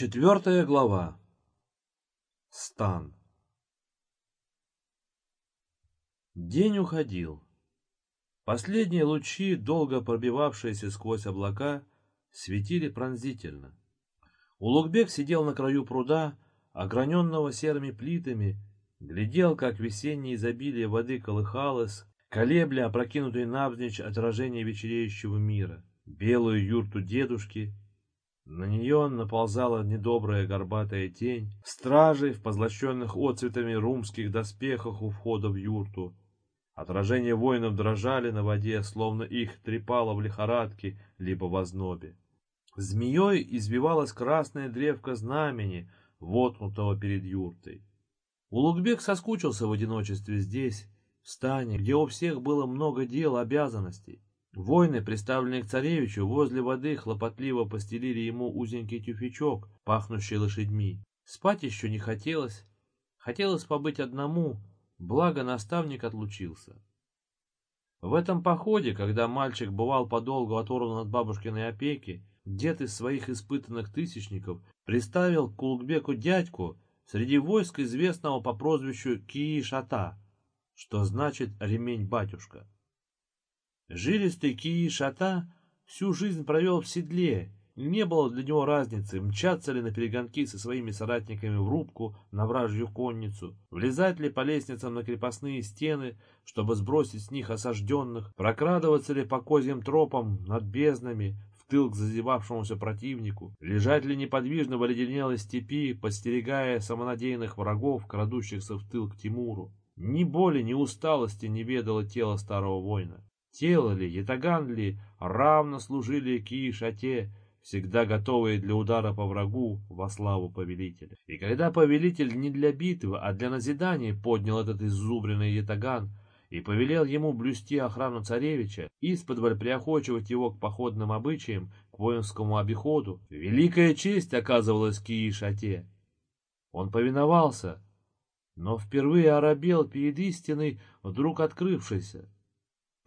Четвертая глава. Стан. День уходил. Последние лучи, долго пробивавшиеся сквозь облака, светили пронзительно. Улугбек сидел на краю пруда, ограненного серыми плитами, глядел, как весеннее изобилие воды колыхалось, колебля опрокинутые навзничь отражение вечереющего мира, белую юрту дедушки — на нее наползала недобрая горбатая тень, стражи в позлощенных отцветами румских доспехах у входа в юрту. Отражения воинов дрожали на воде, словно их трепало в лихорадке, либо в ознобе. Змеей избивалась красная древка знамени, воткнутого перед юртой. Улугбек соскучился в одиночестве здесь, в стане, где у всех было много дел, обязанностей. Воины, представленные к царевичу, возле воды хлопотливо постелили ему узенький тюфячок, пахнущий лошадьми. Спать еще не хотелось. Хотелось побыть одному, благо наставник отлучился. В этом походе, когда мальчик бывал подолгу оторван от бабушкиной опеки, дед из своих испытанных тысячников приставил к Улугбеку дядьку среди войск известного по прозвищу Кии-Шата, что значит «ремень-батюшка». Жилистый Кии Шата всю жизнь провел в седле, не было для него разницы, мчаться ли на перегонки со своими соратниками в рубку на вражью конницу, влезать ли по лестницам на крепостные стены, чтобы сбросить с них осажденных, прокрадываться ли по козьим тропам над безднами, в тыл к зазевавшемуся противнику, лежать ли неподвижно в оледенелой степи, подстерегая самонадеянных врагов, крадущихся в тыл к Тимуру. Ни боли, ни усталости не ведало тело старого воина. Тело ли, ятаган ли, равно служили Киишате, всегда готовые для удара по врагу во славу повелителя. И когда повелитель не для битвы, а для назидания поднял этот иззубренный ятаган и повелел ему блюсти охрану царевича, исподволь приохочивать его к походным обычаям, к воинскому обиходу, великая честь оказывалась Киишате. Он повиновался, но впервые оробел перед истиной, вдруг открывшейся.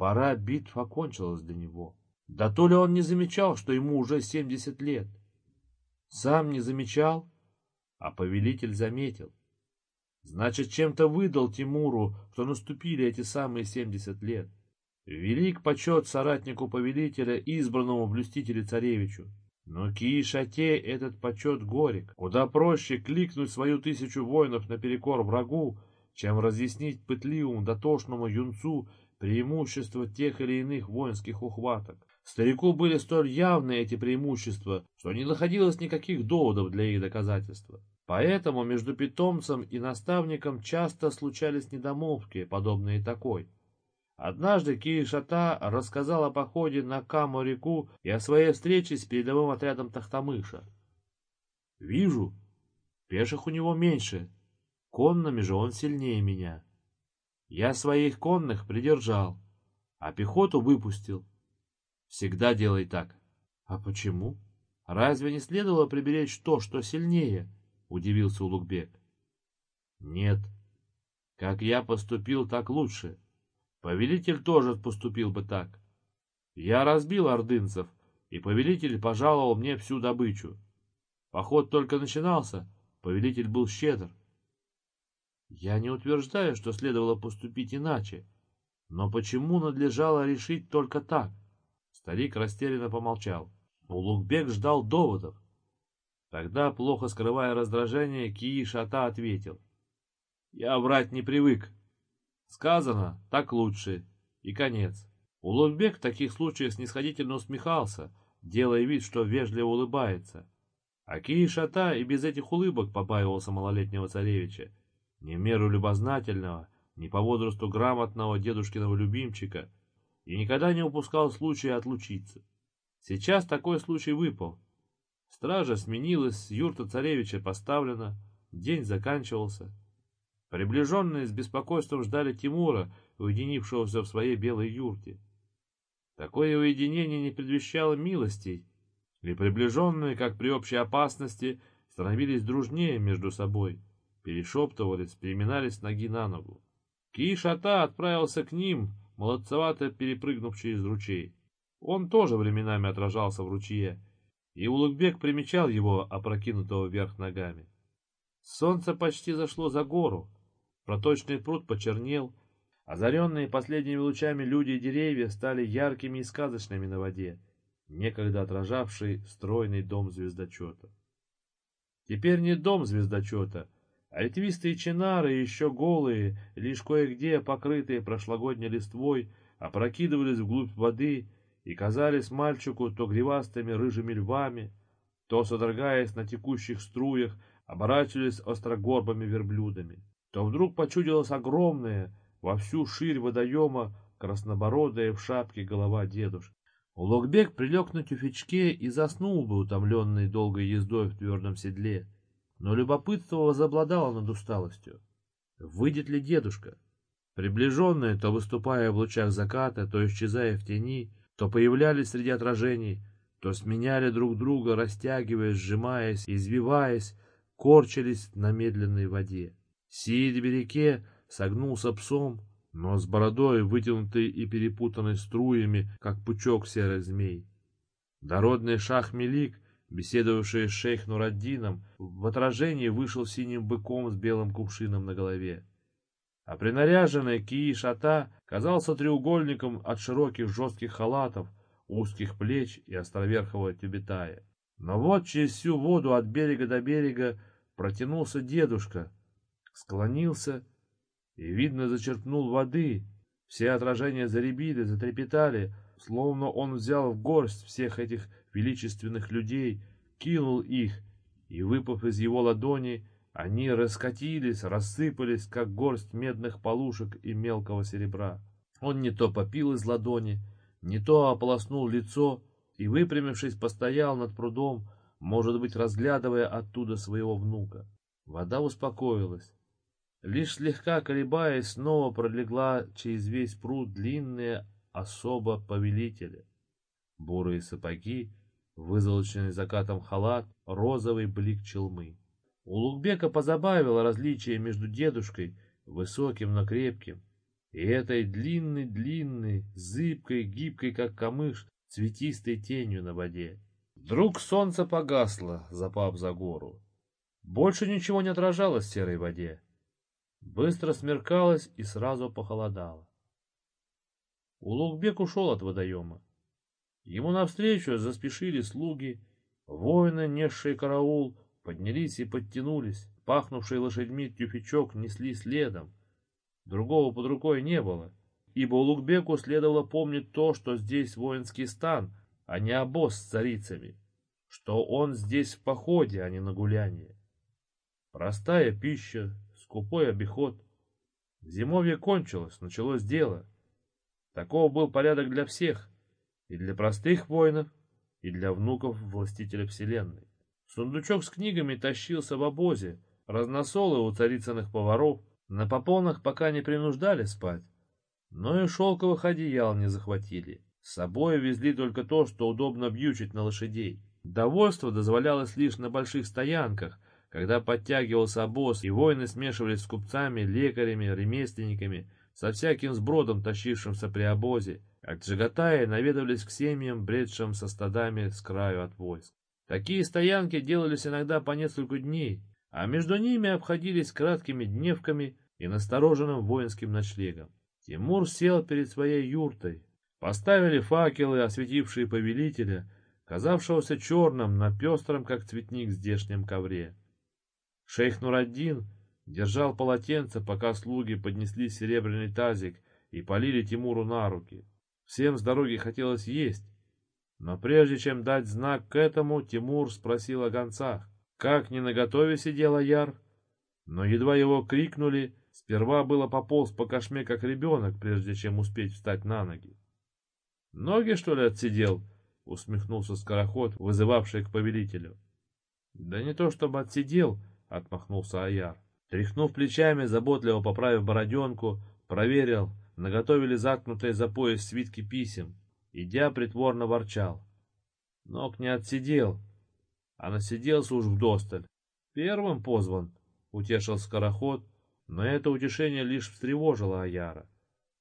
Пора битв окончилась для него. Да то ли он не замечал, что ему уже семьдесят лет. Сам не замечал, а повелитель заметил. Значит, чем-то выдал Тимуру, что наступили эти самые семьдесят лет. Велик почет соратнику повелителя, избранному блюстителю царевичу. Но Киишате этот почет горек. Куда проще кликнуть свою тысячу воинов наперекор врагу, чем разъяснить пытливому дотошному юнцу преимущества тех или иных воинских ухваток. Старику были столь явны эти преимущества, что не находилось никаких доводов для их доказательства. Поэтому между питомцем и наставником часто случались недомолвки, подобные такой. Однажды Киишата рассказал о походе на Каму-реку и о своей встрече с передовым отрядом Тахтамыша. «Вижу, пеших у него меньше, конными же он сильнее меня». Я своих конных придержал, а пехоту выпустил. Всегда делай так. А почему? Разве не следовало приберечь то, что сильнее? Удивился Улугбек. Нет. Как я поступил, так лучше. Повелитель тоже поступил бы так. Я разбил ордынцев, и повелитель пожаловал мне всю добычу. Поход только начинался, повелитель был щедр. Я не утверждаю, что следовало поступить иначе, но почему надлежало решить только так? Старик растерянно помолчал. Улугбек ждал доводов. Тогда, плохо скрывая раздражение, Кии Шата ответил. Я врать не привык. Сказано, так лучше. И конец. Улугбек в таких случаях снисходительно усмехался, делая вид, что вежливо улыбается. А Кии Шата и без этих улыбок побаивался малолетнего царевича не меру любознательного, не по возрасту грамотного дедушкиного любимчика, и никогда не упускал случая отлучиться. Сейчас такой случай выпал. Стража сменилась, юрта царевича поставлена, день заканчивался. Приближенные с беспокойством ждали Тимура, уединившегося в своей белой юрте. Такое уединение не предвещало милостей, и приближенные, как при общей опасности, становились дружнее между собой перешептывались, переминались ноги на ногу. Киишата отправился к ним, молодцевато перепрыгнув через ручей. Он тоже временами отражался в ручье, и Улугбек примечал его, опрокинутого вверх ногами. Солнце почти зашло за гору, проточный пруд почернел, озаренные последними лучами люди и деревья стали яркими и сказочными на воде, некогда отражавший стройный дом звездочета. Теперь не дом звездочета, а ветвистые чинары, еще голые, лишь кое-где покрытые прошлогодней листвой, опрокидывались вглубь воды и казались мальчику то гривастыми рыжими львами, то, содрогаясь на текущих струях, оборачивались острогорбыми верблюдами, то вдруг почудилась огромная, во всю ширь водоема, краснобородая в шапке голова дедушки. Улугбек прилег на тюфячке и заснул бы, утомленный долгой ездой в твердом седле, но любопытство возобладало над усталостью. Выйдет ли дедушка? Приближенные, то выступая в лучах заката, то исчезая в тени, то появлялись среди отражений, то сменяли друг друга, растягиваясь, сжимаясь, извиваясь, корчились на медленной воде. Сидя в реке согнулся псом, но с бородой, вытянутой и перепутанной струями, как пучок серых змей. Дородный шах Мелик, беседовавший с шейх Нураддином, в отражении вышел синим быком с белым кувшином на голове а принаряженный Кии-Шата казался треугольником от широких жестких халатов, узких плеч и островерхого тюбетая. Но вот через всю воду от берега до берега протянулся дедушка, склонился и, видно, зачерпнул воды. Все отражения заребили, затрепетали, словно он взял в горсть всех этих величественных людей, кинул их, и, выпав из его ладони, они раскатились, рассыпались, как горсть медных полушек и мелкого серебра. Он не то попил из ладони, не то ополоснул лицо и, выпрямившись, постоял над прудом, может быть, разглядывая оттуда своего внука. Вода успокоилась. Лишь слегка колебаясь, снова пролегла через весь пруд длинная особа повелителя. Бурые сапоги, вызолоченный закатом халат, розовый блик челмы. Улугбека позабавило различие между дедушкой, высоким, но крепким, и этой длинной-длинной, зыбкой, гибкой, как камыш, цветистой тенью на воде. Вдруг солнце погасло, запав за гору. Больше ничего не отражалось в серой воде. Быстро смеркалось и сразу похолодало. Улугбек ушел от водоема. Ему навстречу заспешили слуги, воины, несшие караул, Поднялись и подтянулись, пахнувший лошадьми тюфячок несли следом. Другого под рукой не было, ибо Улугбеку следовало помнить то, что здесь воинский стан, а не обоз с царицами, что он здесь в походе, а не на гуляние. Простая пища, скупой обиход. Зимовье кончилось, началось дело. Таков был порядок для всех, и для простых воинов, и для внуков властителя вселенной. Сундучок с книгами тащился в обозе, разносолы у царицыных поваров, на попонах пока не принуждали спать, но и шелковых одеял не захватили. С собой везли только то, что удобно бьючить на лошадей. Довольство дозволялось лишь на больших стоянках, когда подтягивался обоз, и воины смешивались с купцами, лекарями, ремесленниками, со всяким сбродом, тащившимся при обозе, джигатаи наведывались к семьям, бредшим со стадами с краю от войск. Такие стоянки делались иногда по несколько дней, а между ними обходились краткими дневками и настороженным воинским ночлегом. Тимур сел перед своей юртой. Поставили факелы, осветившие повелителя, казавшегося черным на пестром, как цветник, здешнем ковре. Шейх Нураддин держал полотенце, пока слуги поднесли серебряный тазик и полили Тимуру на руки. Всем с дороги хотелось есть, но прежде чем дать знак к этому, Тимур спросил о гонцах. Как не наготове сидел Аяр? Но едва его крикнули, сперва было пополз по кошме, как ребенок, прежде чем успеть встать на ноги. «Ноги, что ли, отсидел?» — усмехнулся скороход, вызывавший к повелителю. «Да не то чтобы отсидел», — отмахнулся Аяр. Тряхнув плечами, заботливо поправив бороденку, проверил, наготовили заткнутые за пояс свитки писем. Идя, притворно ворчал. Ног не отсидел, а насиделся уж вдосталь. Первым позван, утешил скороход, но это утешение лишь встревожило Аяра.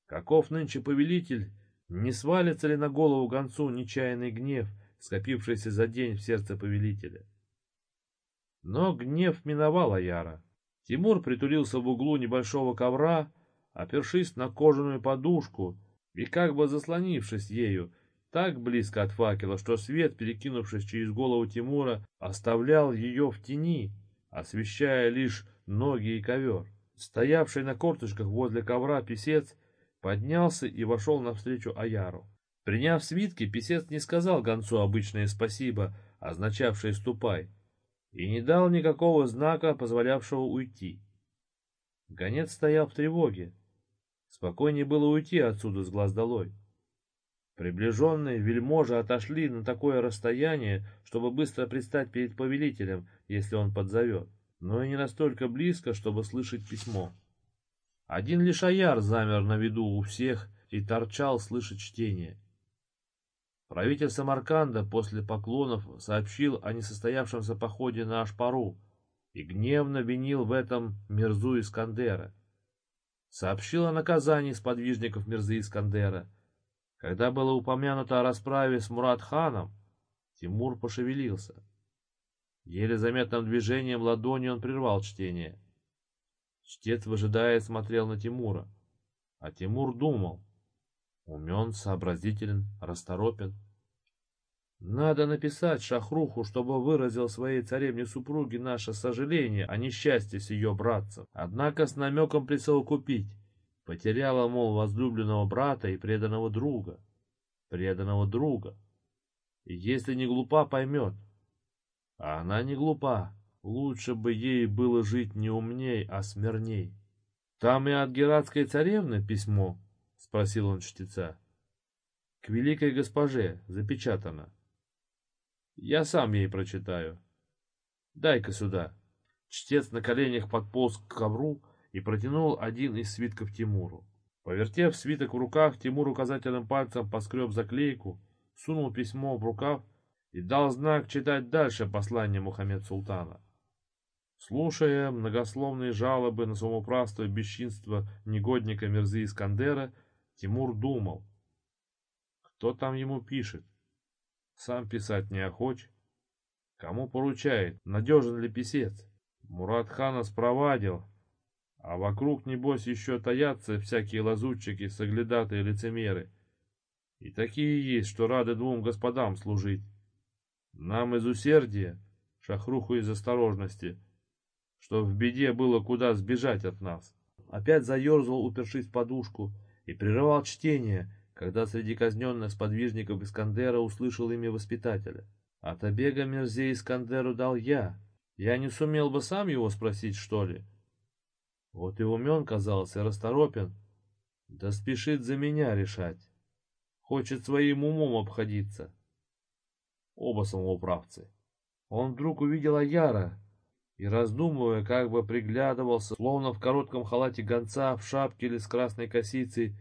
Каков нынче повелитель, не свалится ли на голову гонцу нечаянный гнев, скопившейся за день в сердце повелителя. Но гнев миновал Аяра. Тимур притулился в углу небольшого ковра, опершись на кожаную подушку и как бы заслонившись ею, так близко от факела, что свет, перекинувшись через голову Тимура, оставлял ее в тени, освещая лишь ноги и ковер. Стоявший на корточках возле ковра писец поднялся и вошел навстречу Аяру. Приняв свитки, писец не сказал гонцу обычное спасибо, означавшее «ступай», и не дал никакого знака, позволявшего уйти. Гонец стоял в тревоге. Спокойнее было уйти отсюда с глаз долой. Приближенные вельможи отошли на такое расстояние, чтобы быстро предстать перед повелителем, если он подзовет, но и не настолько близко, чтобы слышать письмо. Один лишь Аяр замер на виду у всех и торчал слышать чтение. Правитель Самарканда после поклонов сообщил о несостоявшемся походе на Ашпару и гневно винил в этом Мирзу Искандера. Сообщил о наказании сподвижников Мирзы Искандера. Когда было упомянуто о расправе с Мурат-ханом, Тимур пошевелился. Еле заметным движением ладони он прервал чтение. Чтец, выжидая, смотрел на Тимура. А Тимур думал. Умен, сообразителен, расторопен. Надо написать Шахруху, чтобы выразил своей царевне-супруге наше сожаление о несчастье с ее братцем. Однако с намеком присовокупить. Потеряла, мол, возлюбленного брата и преданного друга. Преданного друга. Если не глупа, поймет. А она не глупа. Лучше бы ей было жить не умней, а смирней. Там и от гератской царевны письмо, — спросил он чтеца. — К великой госпоже, запечатано. Я сам ей прочитаю. Дай-ка сюда. Чтец на коленях подполз к ковру и протянул один из свитков Тимуру. Повертев свиток в руках, Тимур указательным пальцем поскреб заклейку, сунул письмо в рукав и дал знак читать дальше послание Мухаммед Султана. Слушая многословные жалобы на самоуправство и бесчинство негодника Мирзы Искандера, Тимур думал, кто там ему пишет, сам писать не охоч. Кому поручает, надежен ли писец? Мурат хана спровадил, а вокруг, небось, еще таятся всякие лазутчики, соглядатые лицемеры. И такие есть, что рады двум господам служить. Нам из усердия, шахруху из осторожности, что в беде было куда сбежать от нас. Опять заерзал, упершись в подушку, и прерывал чтение, когда среди казненных сподвижников Искандера услышал имя воспитателя. А Табега Мерзей Искандеру дал я. Я не сумел бы сам его спросить, что ли? Вот и умен казался, расторопен. Да спешит за меня решать. Хочет своим умом обходиться. Оба самоуправцы. Он вдруг увидел Аяра, и, раздумывая, как бы приглядывался, словно в коротком халате гонца, в шапке или с красной косицей,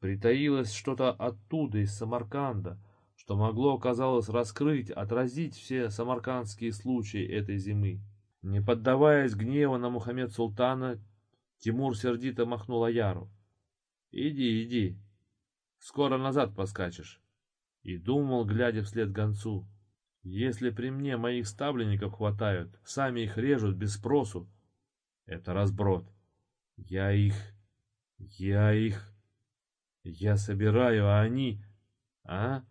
притаилось что-то оттуда, из Самарканда, что могло, казалось, раскрыть, отразить все самаркандские случаи этой зимы. Не поддаваясь гневу на Мухаммед Султана, Тимур сердито махнул Аяру. «Иди, иди, скоро назад поскачешь». И думал, глядя вслед гонцу, если при мне моих ставленников хватают, сами их режут без спросу. Это разброд. Я их... Я их... Я собираю, а они... А?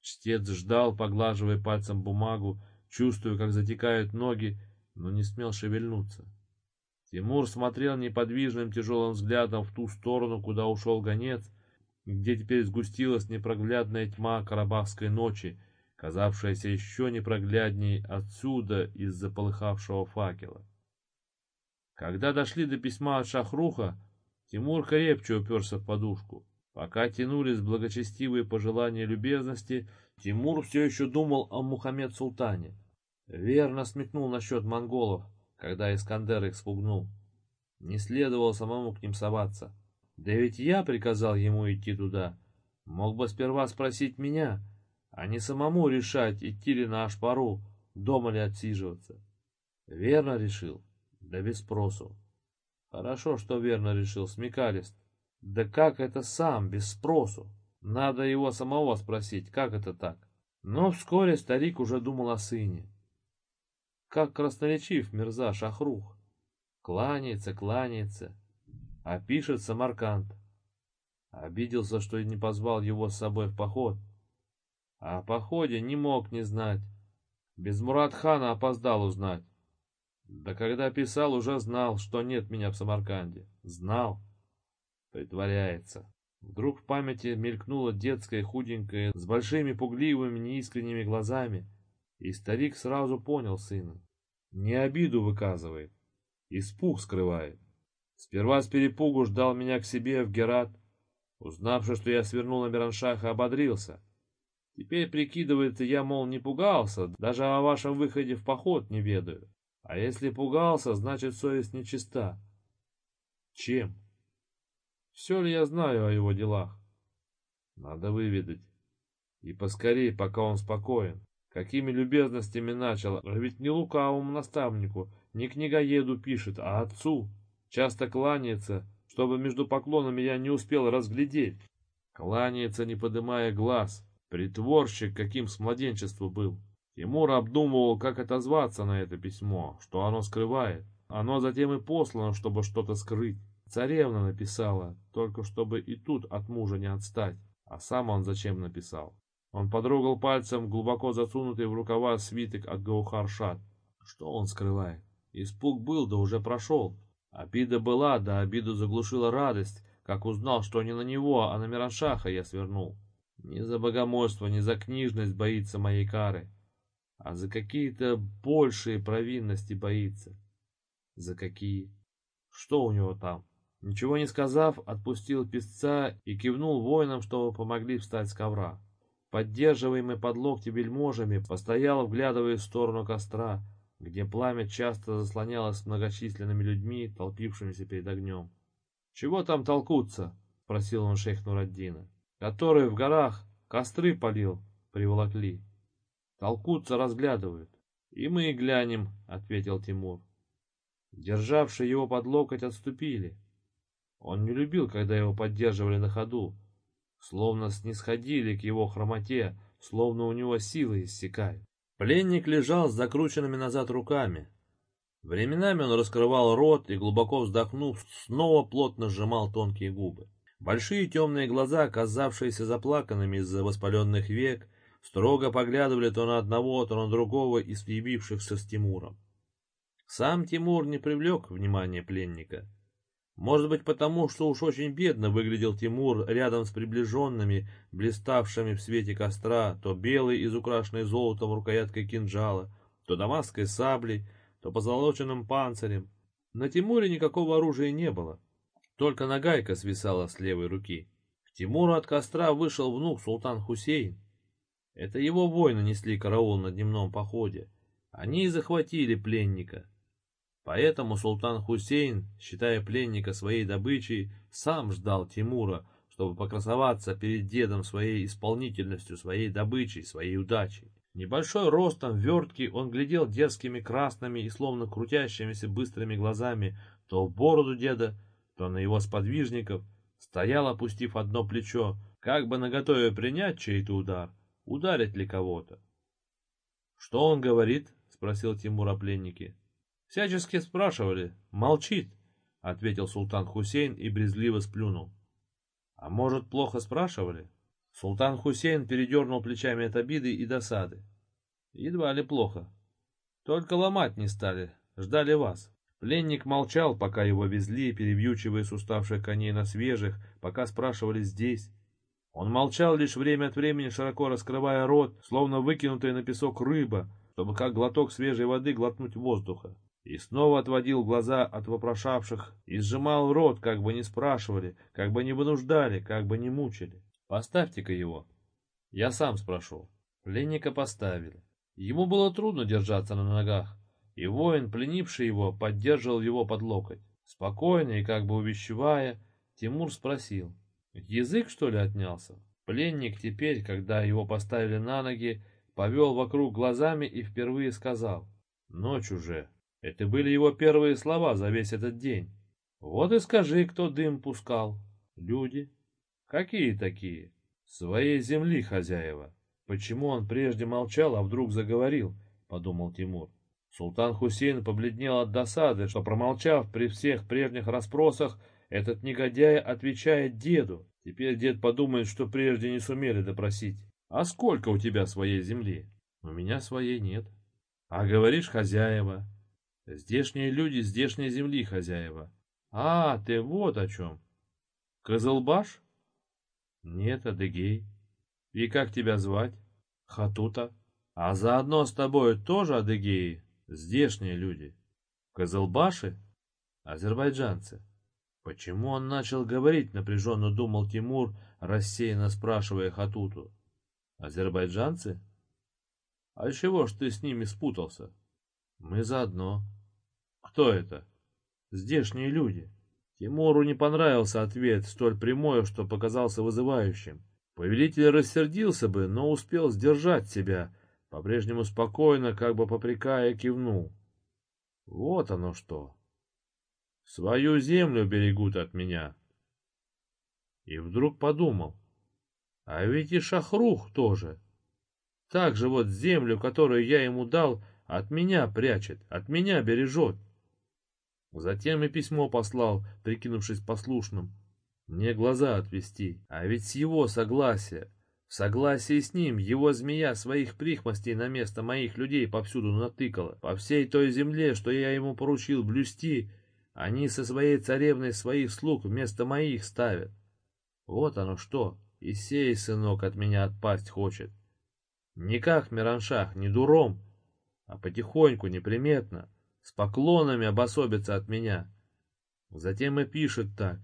Чтец ждал, поглаживая пальцем бумагу, чувствуя, как затекают ноги, но не смел шевельнуться. Тимур смотрел неподвижным тяжелым взглядом в ту сторону, куда ушел гонец, где теперь сгустилась непроглядная тьма карабахской ночи, казавшаяся еще непроглядней отсюда из-за полыхавшего факела. Когда дошли до письма от Шахруха, Тимур крепче уперся в подушку. Пока тянулись благочестивые пожелания любезности, Тимур все еще думал о Мухаммед Султане. Верно смекнул насчет монголов, когда Искандер их спугнул. Не следовало самому к ним соваться. Да ведь я приказал ему идти туда. Мог бы сперва спросить меня, а не самому решать, идти ли на Ашпару, дома ли отсиживаться. Верно решил, да без спросу. Хорошо, что верно решил смекалист. Да как это сам, без спросу? Надо его самого спросить, как это так? Но вскоре старик уже думал о сыне. Как красноречив Мирза Шахрух. Кланяется, кланяется, а пишет Самарканд. Обиделся, что не позвал его с собой в поход. А о походе не мог не знать. Без Муратхана опоздал узнать. Да когда писал, уже знал, что нет меня в Самарканде. Знал. Притворяется. Вдруг в памяти мелькнула детская худенькая, с большими пугливыми неискренними глазами, и старик сразу понял сына. Не обиду выказывает, испуг скрывает. Сперва с перепугу ждал меня к себе в Герат, узнавши, что я свернул на Мираншаха, ободрился. Теперь прикидывается, я, мол, не пугался, даже о вашем выходе в поход не ведаю. А если пугался, значит совесть нечиста. Чем? Все ли я знаю о его делах? Надо выведать. И поскорей, пока он спокоен. Какими любезностями начал, а ведь не лукавому наставнику, не книгоеду пишет, а отцу. Часто кланяется, чтобы между поклонами я не успел разглядеть. Кланяется, не подымая глаз. Притворщик, каким с младенчества был. Тимур обдумывал, как отозваться на это письмо, что оно скрывает. Оно затем и послано, чтобы что-то скрыть. Царевна написала, только чтобы и тут от мужа не отстать. А сам он зачем написал? Он подрогал пальцем глубоко засунутый в рукава свиток от Гаухаршат. Что он скрывает? Испуг был, да уже прошел. Обида была, да обиду заглушила радость, как узнал, что не на него, а на Мираншаха я свернул. Не за богомольство, не за книжность боится моей кары, а за какие-то большие провинности боится. За какие? Что у него там? Ничего не сказав, отпустил песца и кивнул воинам, чтобы помогли встать с ковра. Поддерживаемый под локти вельможами, постоял, вглядываясь в сторону костра, где пламя часто заслонялось многочисленными людьми, толпившимися перед огнем. «Чего там толкутся?» — спросил он шейх Нураддина. «Который в горах костры полил, приволокли. Толкутся, разглядывают. И мы и глянем», — ответил Тимур. Державшие его под локоть отступили. Он не любил, когда его поддерживали на ходу, словно снисходили к его хромоте, словно у него силы иссякают. Пленник лежал с закрученными назад руками. Временами он раскрывал рот и, глубоко вздохнув, снова плотно сжимал тонкие губы. Большие темные глаза, оказавшиеся заплаканными из-за воспаленных век, строго поглядывали то на одного, то на другого из явившихся с Тимуром. Сам Тимур не привлек внимания пленника. Может быть потому, что уж очень бедно выглядел Тимур рядом с приближенными, блиставшими в свете костра, то белой, изукрашенной золотом рукояткой кинжала, то дамасской саблей, то позолоченным панцирем. На Тимуре никакого оружия не было, только нагайка свисала с левой руки. К Тимуру от костра вышел внук султан Хусейн. Это его воины несли караул на дневном походе. Они и захватили пленника. Поэтому султан Хусейн, считая пленника своей добычей, сам ждал Тимура, чтобы покрасоваться перед дедом своей исполнительностью, своей добычей, своей удачей. Небольшой ростом, верткий, он глядел дерзкими красными и словно крутящимися быстрыми глазами то в бороду деда, то на его сподвижников, стоял, опустив одно плечо, как бы наготове принять чей-то удар, ударить ли кого-то. «Что он говорит?» — спросил Тимур о пленнике. Всячески спрашивали. Молчит, ответил султан Хусейн и брезгливо сплюнул. А может, плохо спрашивали? Султан Хусейн передернул плечами от обиды и досады. Едва ли плохо. Только ломать не стали, ждали вас. Пленник молчал, пока его везли, перевьючивая с уставших коней на свежих, пока спрашивали здесь. Он молчал лишь время от времени, широко раскрывая рот, словно выкинутая на песок рыба, чтобы как глоток свежей воды глотнуть воздуха. И снова отводил глаза от вопрошавших и сжимал рот, как бы не спрашивали, как бы не вынуждали, как бы не мучили. «Поставьте-ка его». Я сам спрошу. Пленника поставили. Ему было трудно держаться на ногах, и воин, пленивший его, поддерживал его под локоть. Спокойно и как бы увещевая, Тимур спросил. Язык, что ли, отнялся? Пленник теперь, когда его поставили на ноги, повел вокруг глазами и впервые сказал. Ночь уже. Это были его первые слова за весь этот день. Вот и скажи, кто дым пускал. Люди. Какие такие? Своей земли хозяева. Почему он прежде молчал, а вдруг заговорил? Подумал Тимур. Султан Хусейн побледнел от досады, что, промолчав при всех прежних расспросах, этот негодяй отвечает деду. Теперь дед подумает, что прежде не сумели допросить. А сколько у тебя своей земли? У меня своей нет. А говоришь, хозяева. Здешние люди, здешней земли хозяева. А, ты вот о чем. Кызылбаш? Нет, Адыгей. И как тебя звать? Хатута. А заодно с тобой тоже адыгеи, здешние люди. Кызылбаши? Азербайджанцы. Почему он начал говорить, напряженно думал Тимур, рассеянно спрашивая Хатуту. Азербайджанцы? А чего ж ты с ними спутался? Мы заодно. Кто это? Здешние люди. Тимуру не понравился ответ, столь прямой, что показался вызывающим. Повелитель рассердился бы, но успел сдержать себя, по-прежнему спокойно, как бы попрекая, кивнул. Вот оно что. Свою землю берегут от меня. И вдруг подумал, а ведь и Шахрух тоже. Так же вот землю, которую я ему дал, от меня прячет, от меня бережет. Затем и письмо послал, прикинувшись послушным. Мне глаза отвести, а ведь с его согласия, в согласии с ним, его змея своих прихмостей на место моих людей повсюду натыкала. По всей той земле, что я ему поручил блюсти, они со своей царевной своих слуг вместо моих ставят. Вот оно что, и сей сынок от меня отпасть хочет. Не как Мираншах, не дуром, а потихоньку, неприметно, с поклонами обособится от меня. Затем и пишет так.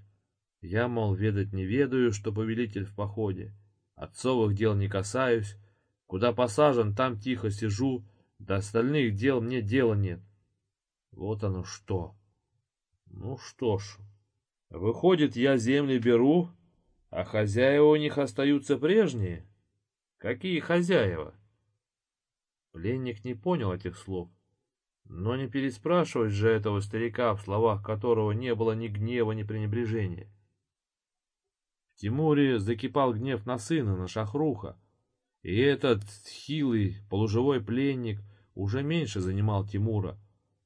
Я, мол, ведать не ведаю, что повелитель в походе. Отцовых дел не касаюсь. Куда посажен, там тихо сижу. До остальных дел мне дела нет. Вот оно что. Ну что ж, выходит, я земли беру, а хозяева у них остаются прежние? Какие хозяева? Пленник не понял этих слов. Но не переспрашивать же этого старика, в словах которого не было ни гнева, ни пренебрежения. В Тимуре закипал гнев на сына, на Шахруха, и этот хилый полуживой пленник уже меньше занимал Тимура.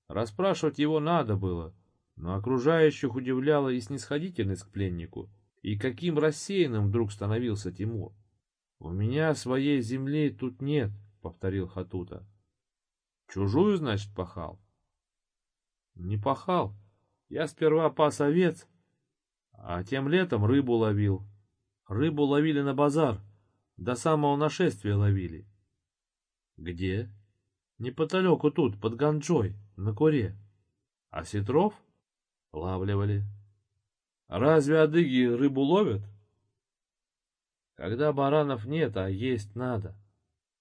Расспрашивать его надо было, но окружающих удивляла и снисходительность к пленнику, и каким рассеянным вдруг становился Тимур. «У меня своей земли тут нет», — повторил Хатута. Чужую, значит, пахал? Не пахал. Я сперва пас овец, а тем летом рыбу ловил. Рыбу ловили на базар, до самого нашествия ловили. Где? Неподалеку тут, под Ганджой, на Куре. А сетров? Лавливали. Разве адыги рыбу ловят? Когда баранов нет, а есть надо.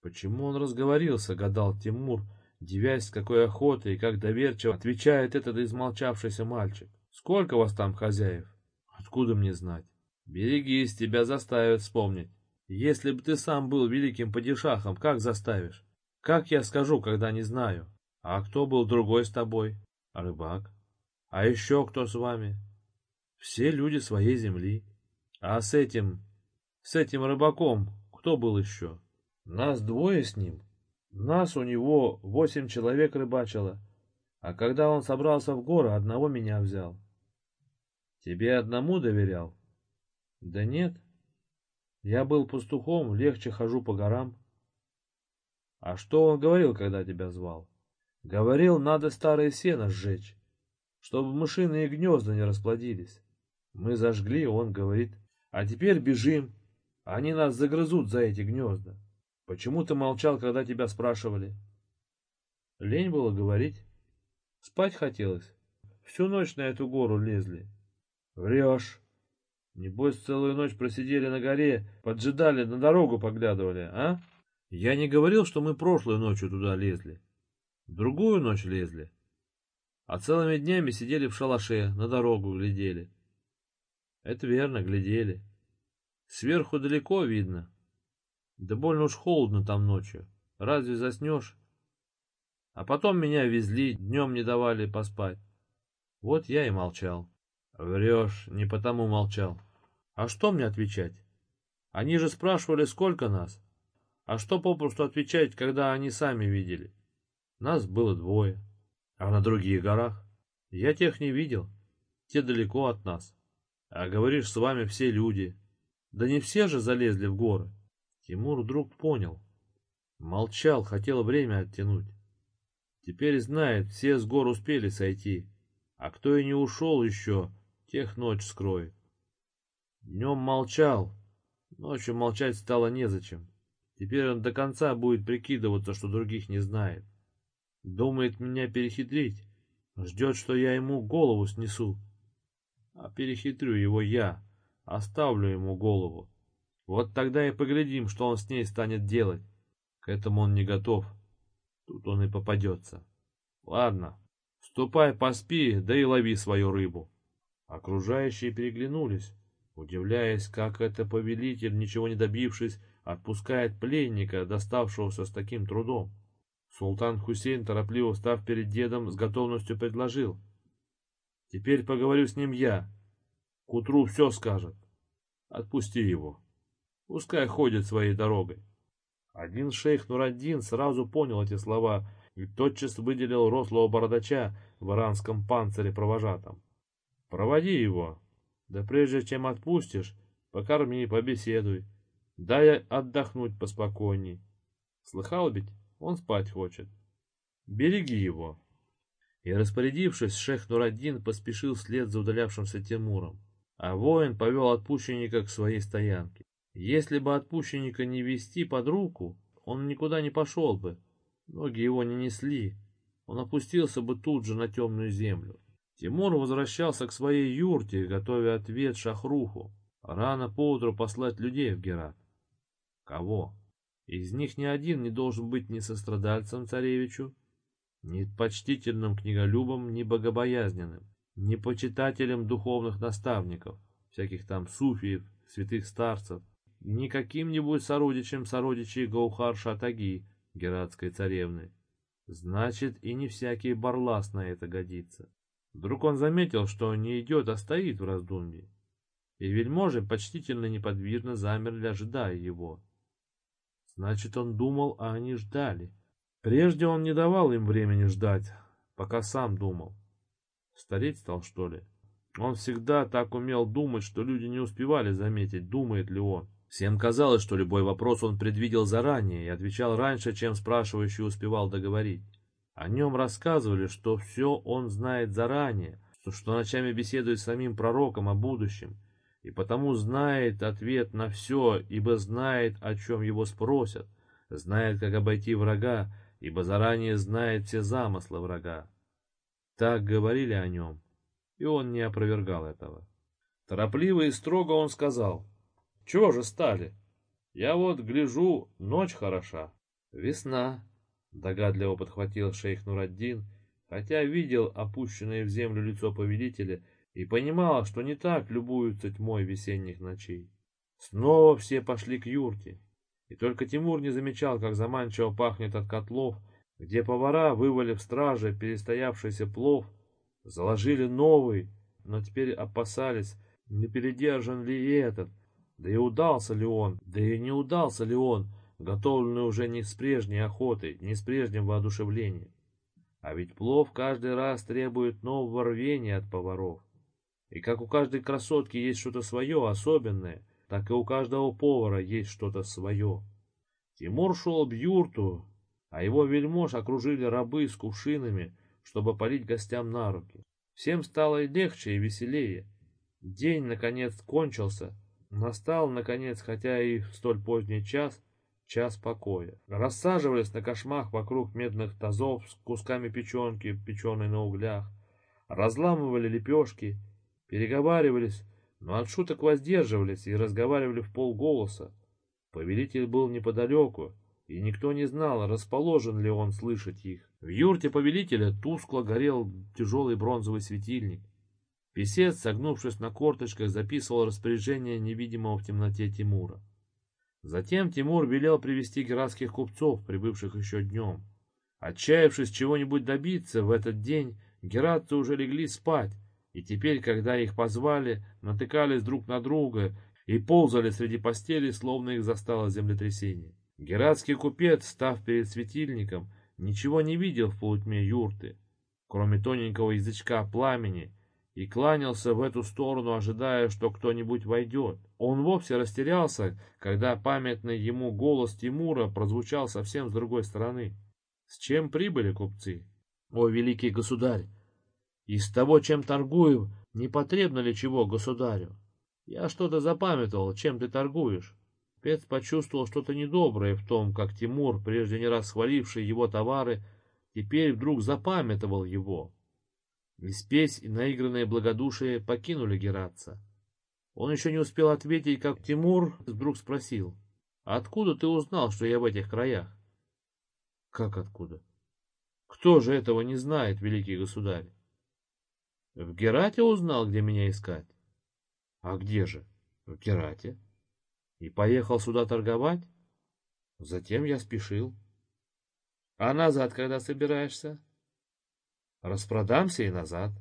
Почему он разговорился, гадал Тимур, Дивясь, с какой охотой и как доверчиво отвечает этот измолчавшийся мальчик. «Сколько вас там хозяев?» «Откуда мне знать?» «Берегись, тебя заставят вспомнить. Если бы ты сам был великим падишахом, как заставишь? Как я скажу, когда не знаю? А кто был другой с тобой? Рыбак. А еще кто с вами? Все люди своей земли. А с этим, с этим рыбаком кто был еще? Нас двое с ним. Нас у него восемь человек рыбачило, а когда он собрался в горы, одного меня взял. Тебе одному доверял? Да нет. Я был пастухом, легче хожу по горам. А что он говорил, когда тебя звал? Говорил, надо старое сено сжечь, чтобы мышиные гнезда не расплодились. Мы зажгли, он говорит, а теперь бежим, они нас загрызут за эти гнезда. Почему ты молчал, когда тебя спрашивали? Лень было говорить. Спать хотелось. Всю ночь на эту гору лезли. Врешь. Небось, целую ночь просидели на горе, поджидали, на дорогу поглядывали, а? Я не говорил, что мы прошлой ночью туда лезли. Другую ночь лезли. А целыми днями сидели в шалаше, на дорогу глядели. Это верно, глядели. Сверху далеко видно, да больно уж холодно там ночью. Разве заснешь? А потом меня везли, днем не давали поспать. Вот я и молчал. Врешь, не потому молчал. А что мне отвечать? Они же спрашивали, сколько нас. А что попросту отвечать, когда они сами видели? Нас было двое. А на других горах? Я тех не видел. Те далеко от нас. А говоришь, с вами все люди. Да не все же залезли в горы. Тимур вдруг понял. Молчал, хотел время оттянуть. Теперь знает, все с гор успели сойти. А кто и не ушел еще, тех ночь скроет. Днем молчал, ночью молчать стало незачем. Теперь он до конца будет прикидываться, что других не знает. Думает меня перехитрить, ждет, что я ему голову снесу. А перехитрю его я, оставлю ему голову. Вот тогда и поглядим, что он с ней станет делать. К этому он не готов. Тут он и попадется. Ладно, ступай поспи, да и лови свою рыбу. Окружающие переглянулись, удивляясь, как это повелитель, ничего не добившись, отпускает пленника, доставшегося с таким трудом. Султан Хусейн, торопливо встав перед дедом, с готовностью предложил. «Теперь поговорю с ним я. К утру все скажет. Отпусти его. Пускай ходит своей дорогой». Один шейх Нураддин сразу понял эти слова и тотчас выделил рослого бородача в иранском панцире провожатом. «Проводи его. Да прежде чем отпустишь, покорми, побеседуй. Дай отдохнуть поспокойней. Слыхал ведь, он спать хочет. Береги его. И распорядившись, шех Нураддин поспешил вслед за удалявшимся Тимуром, а воин повел отпущенника к своей стоянке. Если бы отпущенника не вести под руку, он никуда не пошел бы, ноги его не несли, он опустился бы тут же на темную землю. Тимур возвращался к своей юрте, готовя ответ Шахруху. Рано поутру послать людей в Герат. Кого? Из них ни один не должен быть ни сострадальцем царевичу, ни почтительным книголюбом, ни богобоязненным, ни почитателем духовных наставников, всяких там суфиев, святых старцев, ни каким-нибудь сородичем сородичей Гаухар Шатаги, гератской царевны. Значит, и не всякий барлас на это годится. Вдруг он заметил, что не идет, а стоит в раздумье. И вельможи почтительно неподвижно замерли, ожидая его. Значит, он думал, а они ждали. Прежде он не давал им времени ждать, пока сам думал. Стареть стал, что ли? Он всегда так умел думать, что люди не успевали заметить, думает ли он. Всем казалось, что любой вопрос он предвидел заранее и отвечал раньше, чем спрашивающий успевал договорить. О нем рассказывали, что все он знает заранее, что ночами беседует с самим пророком о будущем, и потому знает ответ на все, ибо знает, о чем его спросят, знает, как обойти врага, ибо заранее знает все замыслы врага. Так говорили о нем, и он не опровергал этого. Торопливо и строго он сказал, «Чего же стали? Я вот гляжу, ночь хороша». «Весна», — догадливо подхватил шейх Нураддин, хотя видел опущенное в землю лицо повелителя и понимала, что не так любуются тьмой весенних ночей. Снова все пошли к юрте, и только Тимур не замечал, как заманчиво пахнет от котлов, где повара, вывалив стражи перестоявшийся плов, заложили новый, но теперь опасались, не передержан ли этот, да и удался ли он, да и не удался ли он, готовленный уже не с прежней охотой, не с прежним воодушевлением. А ведь плов каждый раз требует нового рвения от поваров. И как у каждой красотки есть что-то свое, особенное, так и у каждого повара есть что-то свое. Тимур шел в юрту, а его вельмож окружили рабы с кувшинами, чтобы полить гостям на руки. Всем стало и легче, и веселее. День, наконец, кончился. Настал, наконец, хотя и в столь поздний час, час покоя. Рассаживались на кошмах вокруг медных тазов с кусками печенки, печеной на углях. Разламывали лепешки Переговаривались, но от шуток воздерживались и разговаривали в полголоса. Повелитель был неподалеку, и никто не знал, расположен ли он слышать их. В юрте повелителя тускло горел тяжелый бронзовый светильник. Песец, согнувшись на корточках, записывал распоряжение невидимого в темноте Тимура. Затем Тимур велел привести гератских купцов, прибывших еще днем. Отчаявшись чего-нибудь добиться, в этот день гератцы уже легли спать, и теперь, когда их позвали, натыкались друг на друга и ползали среди постелей, словно их застало землетрясение. Гератский купец, став перед светильником, ничего не видел в полутьме юрты, кроме тоненького язычка пламени, и кланялся в эту сторону, ожидая, что кто-нибудь войдет. Он вовсе растерялся, когда памятный ему голос Тимура прозвучал совсем с другой стороны. С чем прибыли купцы? О, великий государь! Из того, чем торгую, не потребно ли чего государю? Я что-то запамятовал, чем ты торгуешь. Пец почувствовал что-то недоброе в том, как Тимур, прежде не раз хваливший его товары, теперь вдруг запамятовал его. И спесь и наигранное благодушие покинули Гератца. Он еще не успел ответить, как Тимур вдруг спросил, «Откуда ты узнал, что я в этих краях?» «Как откуда?» «Кто же этого не знает, великий государь?» «В Герате узнал, где меня искать?» «А где же?» «В Герате». «И поехал сюда торговать?» «Затем я спешил». «А назад когда собираешься?» «Распродамся и назад».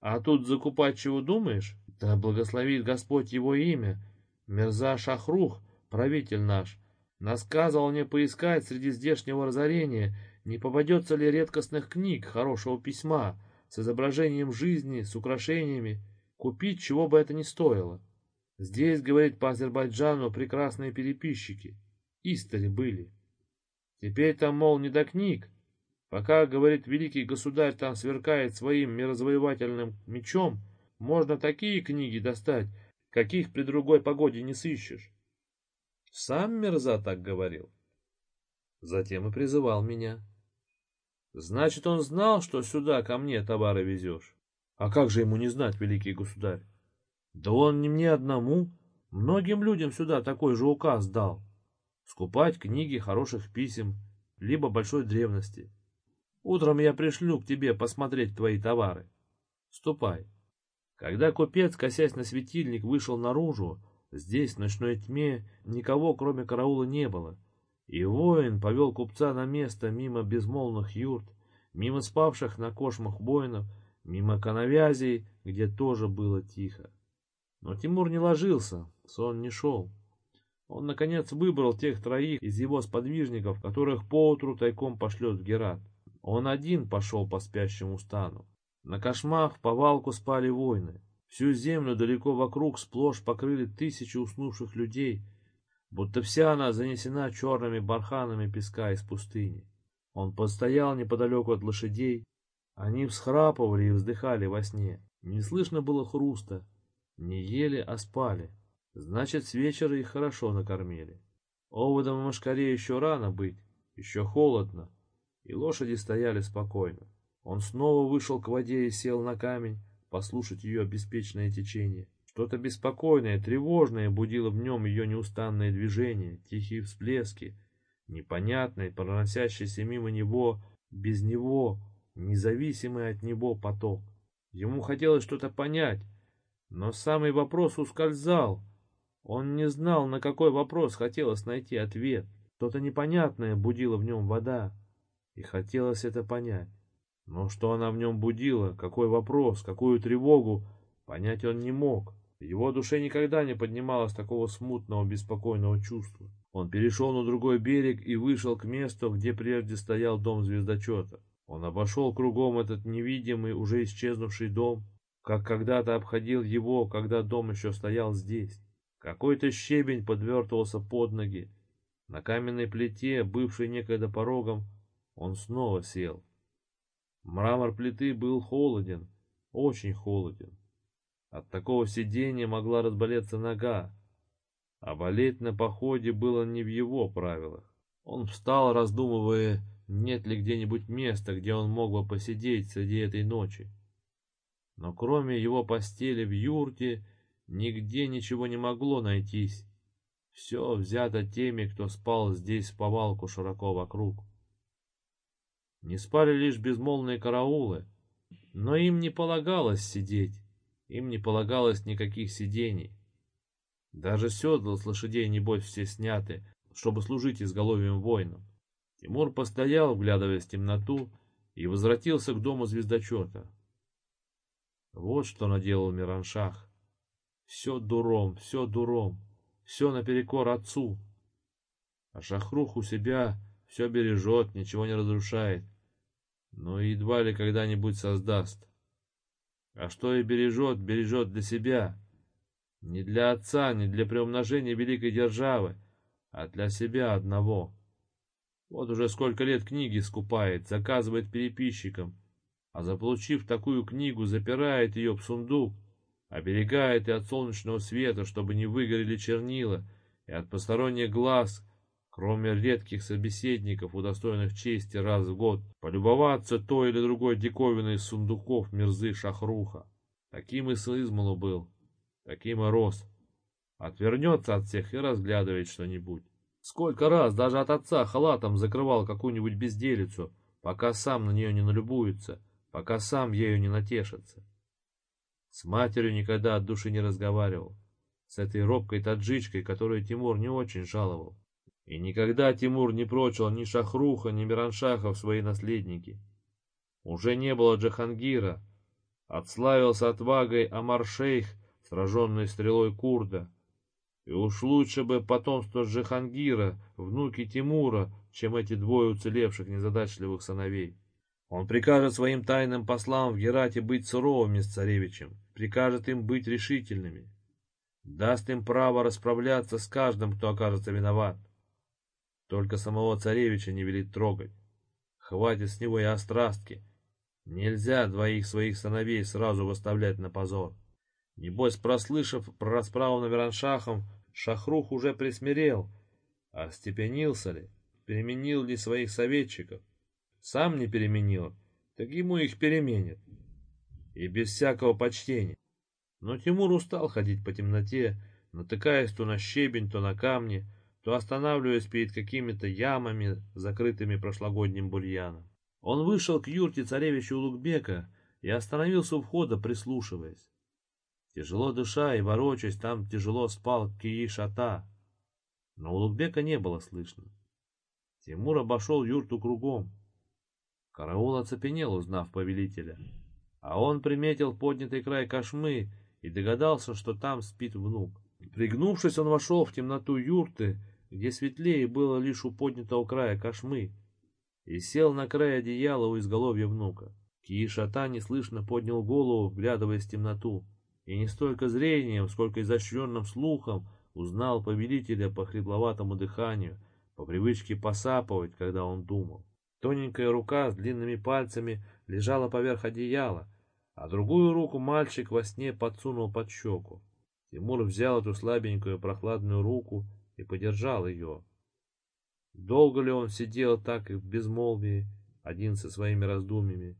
«А тут закупать чего думаешь?» Да благословит Господь его имя. Мерза Шахрух, правитель наш, насказывал мне поискать среди здешнего разорения, не попадется ли редкостных книг, хорошего письма, с изображением жизни, с украшениями, купить, чего бы это ни стоило. Здесь, говорит по Азербайджану, прекрасные переписчики. Истори были. Теперь там, мол, не до книг. Пока, говорит, великий государь там сверкает своим мирозавоевательным мечом, можно такие книги достать, каких при другой погоде не сыщешь. Сам Мерза так говорил. Затем и призывал меня. Значит, он знал, что сюда ко мне товары везешь. А как же ему не знать, великий государь? Да он не мне одному, многим людям сюда такой же указ дал. Скупать книги хороших писем, либо большой древности. Утром я пришлю к тебе посмотреть твои товары. Ступай. Когда купец, косясь на светильник, вышел наружу, здесь, в ночной тьме, никого, кроме караула, не было. И воин повел купца на место мимо безмолвных юрт, мимо спавших на кошмах воинов, мимо коновязей, где тоже было тихо. Но Тимур не ложился, сон не шел. Он, наконец, выбрал тех троих из его сподвижников, которых поутру тайком пошлет в Герат. Он один пошел по спящему стану. На кошмах в повалку спали воины. Всю землю далеко вокруг сплошь покрыли тысячи уснувших людей, будто вся она занесена черными барханами песка из пустыни. Он постоял неподалеку от лошадей. Они всхрапывали и вздыхали во сне. Не слышно было хруста. Не ели, а спали. Значит, с вечера их хорошо накормили. Оводам и машкаре еще рано быть, еще холодно, и лошади стояли спокойно. Он снова вышел к воде и сел на камень, послушать ее беспечное течение. Что-то беспокойное, тревожное будило в нем ее неустанное движение, тихие всплески, непонятный, проносящийся мимо него, без него, независимый от него поток. Ему хотелось что-то понять, но самый вопрос ускользал. Он не знал, на какой вопрос хотелось найти ответ. Что-то непонятное будило в нем вода, и хотелось это понять. Но что она в нем будила, какой вопрос, какую тревогу, понять он не мог. Его душе никогда не поднималось такого смутного, беспокойного чувства. Он перешел на другой берег и вышел к месту, где прежде стоял дом звездочета. Он обошел кругом этот невидимый, уже исчезнувший дом, как когда-то обходил его, когда дом еще стоял здесь. Какой-то щебень подвертывался под ноги. На каменной плите, бывшей некогда порогом, он снова сел. Мрамор плиты был холоден, очень холоден. От такого сидения могла разболеться нога, а болеть на походе было не в его правилах. Он встал, раздумывая, нет ли где-нибудь места, где он мог бы посидеть среди этой ночи. Но кроме его постели в юрте, нигде ничего не могло найтись. Все взято теми, кто спал здесь в повалку широко вокруг. Не спали лишь безмолвные караулы, но им не полагалось сидеть, им не полагалось никаких сидений. Даже седла с лошадей, небось, все сняты, чтобы служить изголовьем воинам. Тимур постоял, вглядываясь в темноту, и возвратился к дому звездочета. Вот что наделал Мираншах. Все дуром, все дуром, все наперекор отцу. А Шахрух у себя все бережет, ничего не разрушает, но едва ли когда-нибудь создаст. А что и бережет, бережет для себя. Не для отца, не для приумножения великой державы, а для себя одного. Вот уже сколько лет книги скупает, заказывает переписчикам, а заполучив такую книгу, запирает ее в сундук, оберегает и от солнечного света, чтобы не выгорели чернила, и от посторонних глаз, кроме редких собеседников, удостоенных чести раз в год, полюбоваться той или другой диковиной из сундуков мерзы шахруха. Таким и с был, таким и рос. Отвернется от всех и разглядывает что-нибудь. Сколько раз даже от отца халатом закрывал какую-нибудь безделицу, пока сам на нее не налюбуется, пока сам ею не натешится. С матерью никогда от души не разговаривал, с этой робкой таджичкой, которую Тимур не очень жаловал. И никогда Тимур не прочил ни Шахруха, ни Мираншаха в свои наследники. Уже не было Джахангира. Отславился отвагой Амар-шейх, сраженный стрелой курда. И уж лучше бы потомство Джахангира, внуки Тимура, чем эти двое уцелевших незадачливых сыновей. Он прикажет своим тайным послам в Герате быть суровыми с царевичем, прикажет им быть решительными, даст им право расправляться с каждым, кто окажется виноват. Только самого царевича не велит трогать. Хватит с него и острастки. Нельзя двоих своих сыновей сразу выставлять на позор. Небось, прослышав про расправу на Вераншахом, Шахрух уже присмирел, а степенился ли, переменил ли своих советчиков. Сам не переменил, так ему их переменит. И без всякого почтения. Но Тимур устал ходить по темноте, натыкаясь то на щебень, то на камни, то останавливаясь перед какими-то ямами, закрытыми прошлогодним бурьяном. Он вышел к юрте царевича Улугбека и остановился у входа, прислушиваясь. Тяжело дыша и ворочаясь, там тяжело спал Кии-Шата, но Улугбека не было слышно. Тимур обошел юрту кругом. Караул оцепенел, узнав повелителя. А он приметил поднятый край кошмы и догадался, что там спит внук. Пригнувшись, он вошел в темноту юрты, где светлее было лишь у поднятого края кошмы, и сел на край одеяла у изголовья внука. Киишата неслышно поднял голову, вглядываясь в темноту, и не столько зрением, сколько изощренным слухом узнал повелителя по хрипловатому дыханию, по привычке посапывать, когда он думал. Тоненькая рука с длинными пальцами лежала поверх одеяла, а другую руку мальчик во сне подсунул под щеку. Тимур взял эту слабенькую прохладную руку и подержал ее. Долго ли он сидел так и в безмолвии, один со своими раздумьями?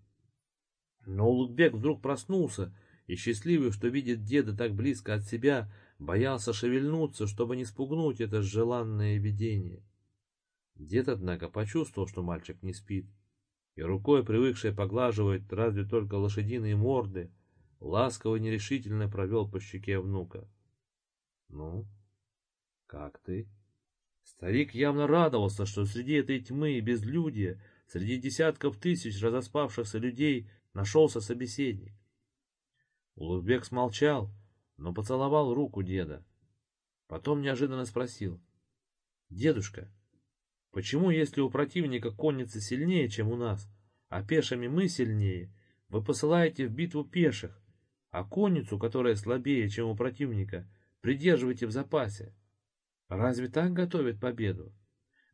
Но Улугбек вдруг проснулся и, счастливый, что видит деда так близко от себя, боялся шевельнуться, чтобы не спугнуть это желанное видение. Дед, однако, почувствовал, что мальчик не спит, и рукой, привыкшей поглаживать разве только лошадиные морды, ласково и нерешительно провел по щеке внука. «Ну, как ты?» Старик явно радовался, что среди этой тьмы и безлюдия, среди десятков тысяч разоспавшихся людей, нашелся собеседник. Улугбек смолчал, но поцеловал руку деда. Потом неожиданно спросил. «Дедушка, Почему, если у противника конница сильнее, чем у нас, а пешими мы сильнее, вы посылаете в битву пеших, а конницу, которая слабее, чем у противника, придерживаете в запасе? Разве так готовят победу?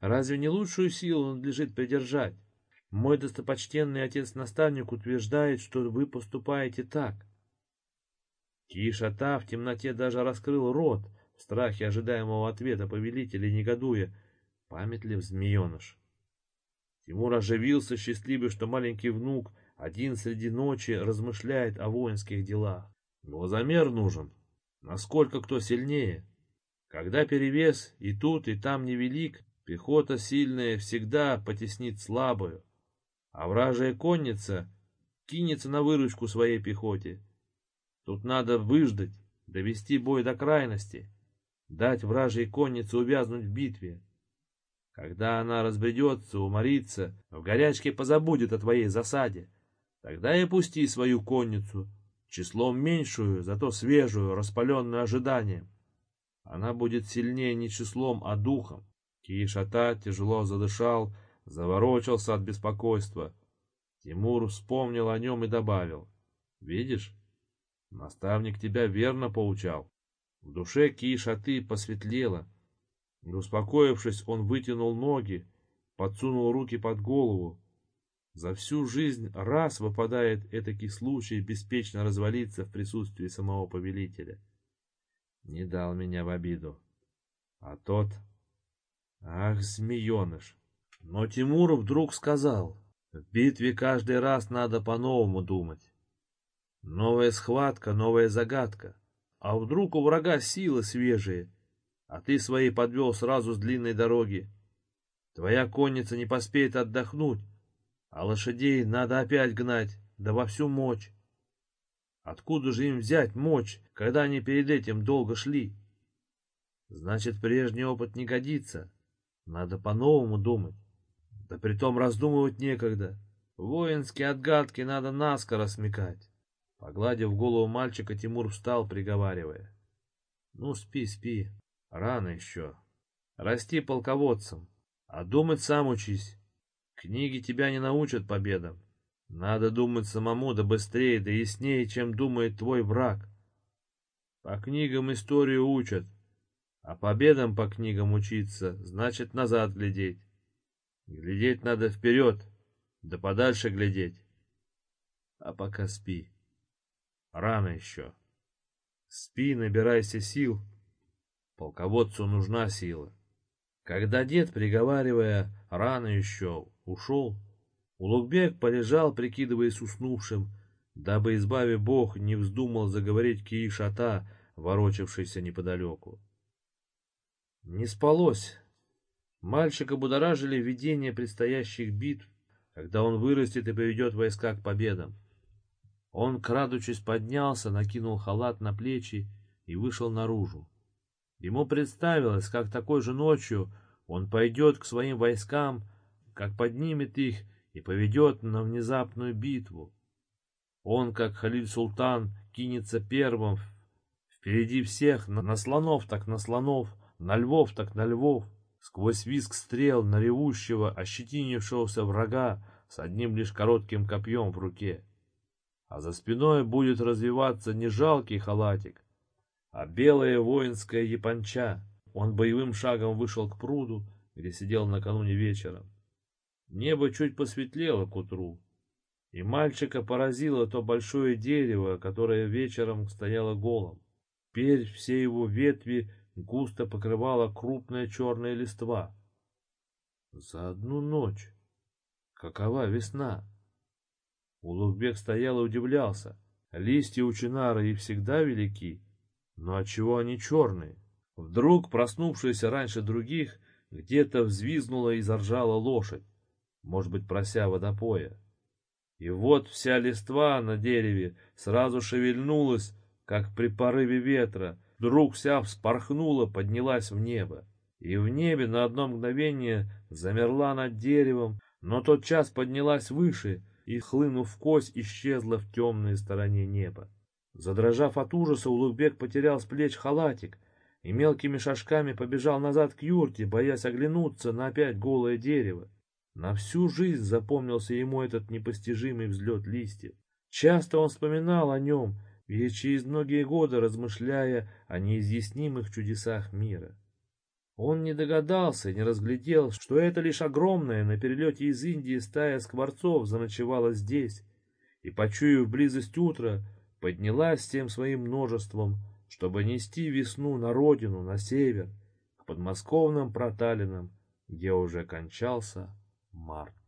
Разве не лучшую силу надлежит придержать? Мой достопочтенный отец-наставник утверждает, что вы поступаете так. Кишата в темноте даже раскрыл рот, в страхе ожидаемого ответа повелителя, негодуя, Памятлив змееныш. Тимур оживился, счастливый, что маленький внук один среди ночи размышляет о воинских делах. Глазомер нужен. Насколько кто сильнее. Когда перевес и тут, и там невелик, пехота сильная всегда потеснит слабую, а вражья конница кинется на выручку своей пехоте. Тут надо выждать, довести бой до крайности, дать вражьей коннице увязнуть в битве, когда она разбредется, уморится, в горячке позабудет о твоей засаде, тогда и пусти свою конницу, числом меньшую, зато свежую, распаленную ожиданием. Она будет сильнее не числом, а духом. Киишата тяжело задышал, заворочился от беспокойства. Тимур вспомнил о нем и добавил. «Видишь, наставник тебя верно поучал». В душе Киишаты посветлело. И, успокоившись, он вытянул ноги, подсунул руки под голову. За всю жизнь раз выпадает этакий случай беспечно развалиться в присутствии самого повелителя. Не дал меня в обиду. А тот... Ах, змееныш! Но Тимур вдруг сказал, в битве каждый раз надо по-новому думать. Новая схватка, новая загадка. А вдруг у врага силы свежие, а ты свои подвел сразу с длинной дороги. Твоя конница не поспеет отдохнуть, а лошадей надо опять гнать, да во всю мочь. Откуда же им взять мочь, когда они перед этим долго шли? Значит, прежний опыт не годится. Надо по-новому думать. Да притом раздумывать некогда. Воинские отгадки надо наскоро смекать. Погладив голову мальчика, Тимур встал, приговаривая. Ну, спи, спи. Рано еще. Расти полководцем. А думать сам учись. Книги тебя не научат победам. Надо думать самому, да быстрее, да яснее, чем думает твой враг. По книгам историю учат, а победам по книгам учиться, значит назад глядеть. Глядеть надо вперед, да подальше глядеть. А пока спи. Рано еще. Спи, набирайся сил. Полководцу нужна сила. Когда дед, приговаривая «рано еще», ушел, Улугбек полежал, прикидываясь уснувшим, дабы, избави бог, не вздумал заговорить Киишата, ворочавшийся неподалеку. Не спалось. Мальчика будоражили видения предстоящих битв, когда он вырастет и поведет войска к победам. Он, крадучись, поднялся, накинул халат на плечи и вышел наружу. Ему представилось, как такой же ночью он пойдет к своим войскам, как поднимет их и поведет на внезапную битву. Он, как Халиль-Султан, кинется первым, впереди всех, на слонов так на слонов, на львов так на львов, сквозь виск стрел на ревущего, ощетинившегося врага с одним лишь коротким копьем в руке. А за спиной будет развиваться не жалкий халатик, а белая воинская японча. Он боевым шагом вышел к пруду, где сидел накануне вечером. Небо чуть посветлело к утру, и мальчика поразило то большое дерево, которое вечером стояло голым. Теперь все его ветви густо покрывала крупная черная листва. За одну ночь. Какова весна? Улугбек стоял и удивлялся. Листья у чинара и всегда велики, но отчего они черные? Вдруг, проснувшаяся раньше других, где-то взвизгнула и заржала лошадь может быть, прося водопоя. И вот вся листва на дереве сразу шевельнулась, как при порыве ветра, вдруг вся вспорхнула, поднялась в небо. И в небе на одно мгновение замерла над деревом, но тот час поднялась выше и, хлынув в кость, исчезла в темной стороне неба. Задрожав от ужаса, Улугбек потерял с плеч халатик и мелкими шажками побежал назад к юрте, боясь оглянуться на опять голое дерево. На всю жизнь запомнился ему этот непостижимый взлет листьев. Часто он вспоминал о нем, и через многие годы размышляя о неизъяснимых чудесах мира. Он не догадался, не разглядел, что это лишь огромная на перелете из Индии стая скворцов заночевала здесь, и, почуяв близость утра, поднялась тем своим множеством, чтобы нести весну на родину, на север, к подмосковным проталинам, где уже кончался март.